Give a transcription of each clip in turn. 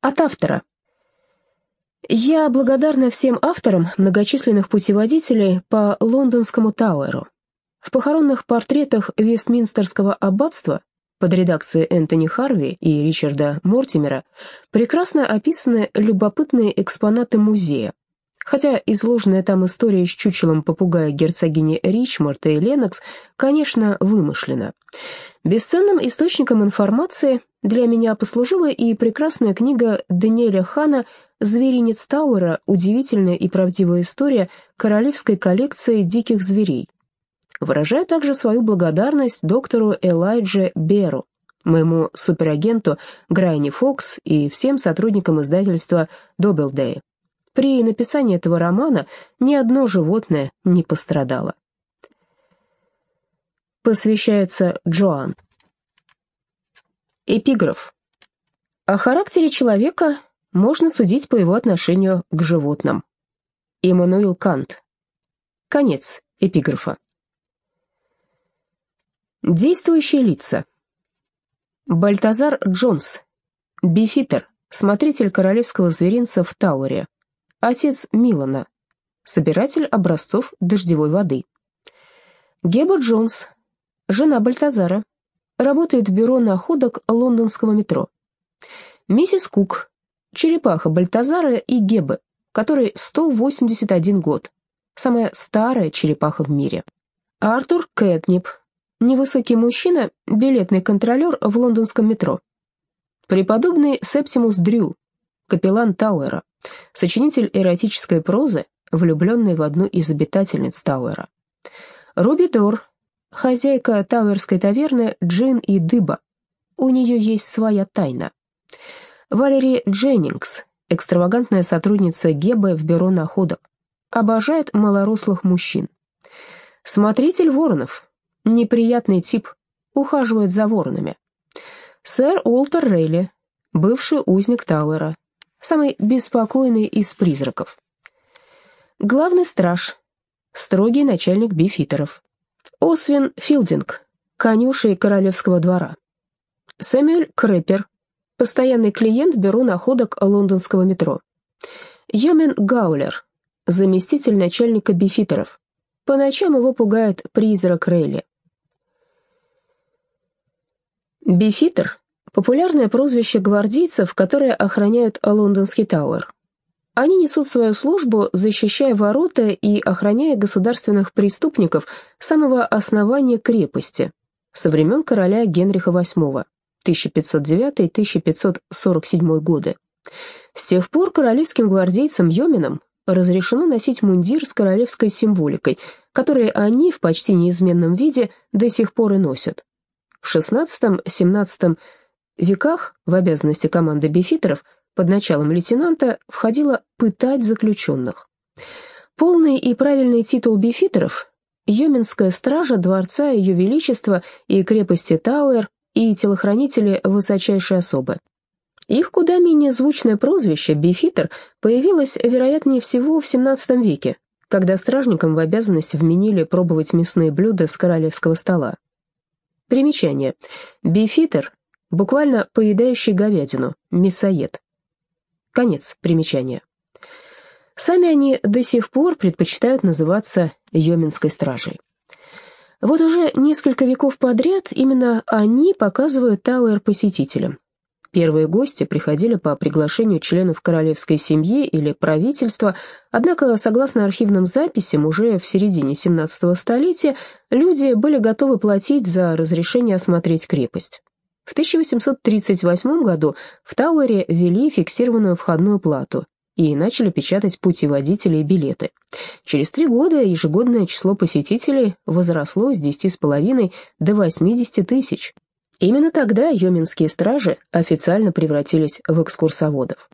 От автора. Я благодарна всем авторам многочисленных путеводителей по лондонскому Тауэру. В похоронных портретах Вестминстерского аббатства под редакцией Энтони Харви и Ричарда Мортимера прекрасно описаны любопытные экспонаты музея. Хотя изложенная там история с чучелом попугая герцогини Ричмарта и Ленокс, конечно, вымышлена. Бесценным источником информации для меня послужила и прекрасная книга Даниэля Хана «Зверинец Тауэра. Удивительная и правдивая история королевской коллекции диких зверей». Выражаю также свою благодарность доктору Элайджа Беру, моему суперагенту Грайни Фокс и всем сотрудникам издательства Добелдей. При написании этого романа ни одно животное не пострадало. Посвящается Джоан. Эпиграф. О характере человека можно судить по его отношению к животным. Иммануил Кант. Конец эпиграфа. Действующие лица. Бальтазар Джонс, бифитер, смотритель королевского зверинца в Тауэре, отец Милана, собиратель образцов дождевой воды. Геба Джонс, жена Бальтазара, работает в бюро находок лондонского метро. Миссис Кук, черепаха Бальтазара и Гебы, которой 181 год, самая старая черепаха в мире. Артур Кэтнип, Невысокий мужчина, билетный контролер в лондонском метро. Преподобный Септимус Дрю, капеллан Тауэра, сочинитель эротической прозы, влюбленный в одну из обитательниц Тауэра. Руби Дор, хозяйка тауэрской таверны Джин и Дыба. У нее есть своя тайна. Валери Дженнингс, экстравагантная сотрудница Гебы в бюро находок. Обожает малорослых мужчин. Смотритель Воронов, неприятный тип, ухаживает за воронами. Сэр Уолтер Рейли, бывший узник Тауэра, самый беспокойный из призраков. Главный страж, строгий начальник бифитеров. Освин Филдинг, конюшей королевского двора. Сэмюэль Крэпер, постоянный клиент бюро находок лондонского метро. Йомен Гаулер, заместитель начальника бифитеров. По ночам его пугает призрак Рейли. Бифитер — популярное прозвище гвардейцев, которые охраняют лондонский Тауэр. Они несут свою службу, защищая ворота и охраняя государственных преступников самого основания крепости со времен короля Генриха VIII 1509-1547 годы. С тех пор королевским гвардейцам-йоминам разрешено носить мундир с королевской символикой, который они в почти неизменном виде до сих пор и носят. В XVI-XVII веках в обязанности команды бифитеров под началом лейтенанта входило пытать заключенных. Полный и правильный титул бифитеров – Йоминская стража дворца Ее Величества и крепости Тауэр и телохранители высочайшей особы. Их куда менее звучное прозвище «бифитер» появилось, вероятнее всего, в XVII веке, когда стражникам в обязанность вменили пробовать мясные блюда с королевского стола. Примечание. Бифитер – буквально поедающий говядину, мясоед. Конец примечания. Сами они до сих пор предпочитают называться Йоминской стражей. Вот уже несколько веков подряд именно они показывают Тауэр посетителям, Первые гости приходили по приглашению членов королевской семьи или правительства, однако, согласно архивным записям, уже в середине 17 столетия люди были готовы платить за разрешение осмотреть крепость. В 1838 году в Тауэре ввели фиксированную входную плату и начали печатать путеводители и билеты. Через три года ежегодное число посетителей возросло с 10,5 до 80 тысяч. Именно тогда йоминские стражи официально превратились в экскурсоводов.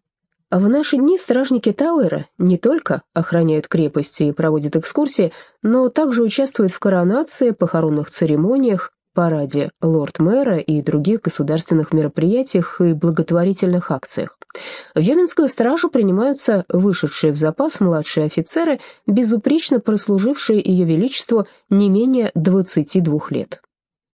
В наши дни стражники Тауэра не только охраняют крепости и проводят экскурсии, но также участвуют в коронации, похоронных церемониях, параде лорд-мэра и других государственных мероприятиях и благотворительных акциях. В Йоминскую стражу принимаются вышедшие в запас младшие офицеры, безупречно прослужившие Ее Величеству не менее 22 лет.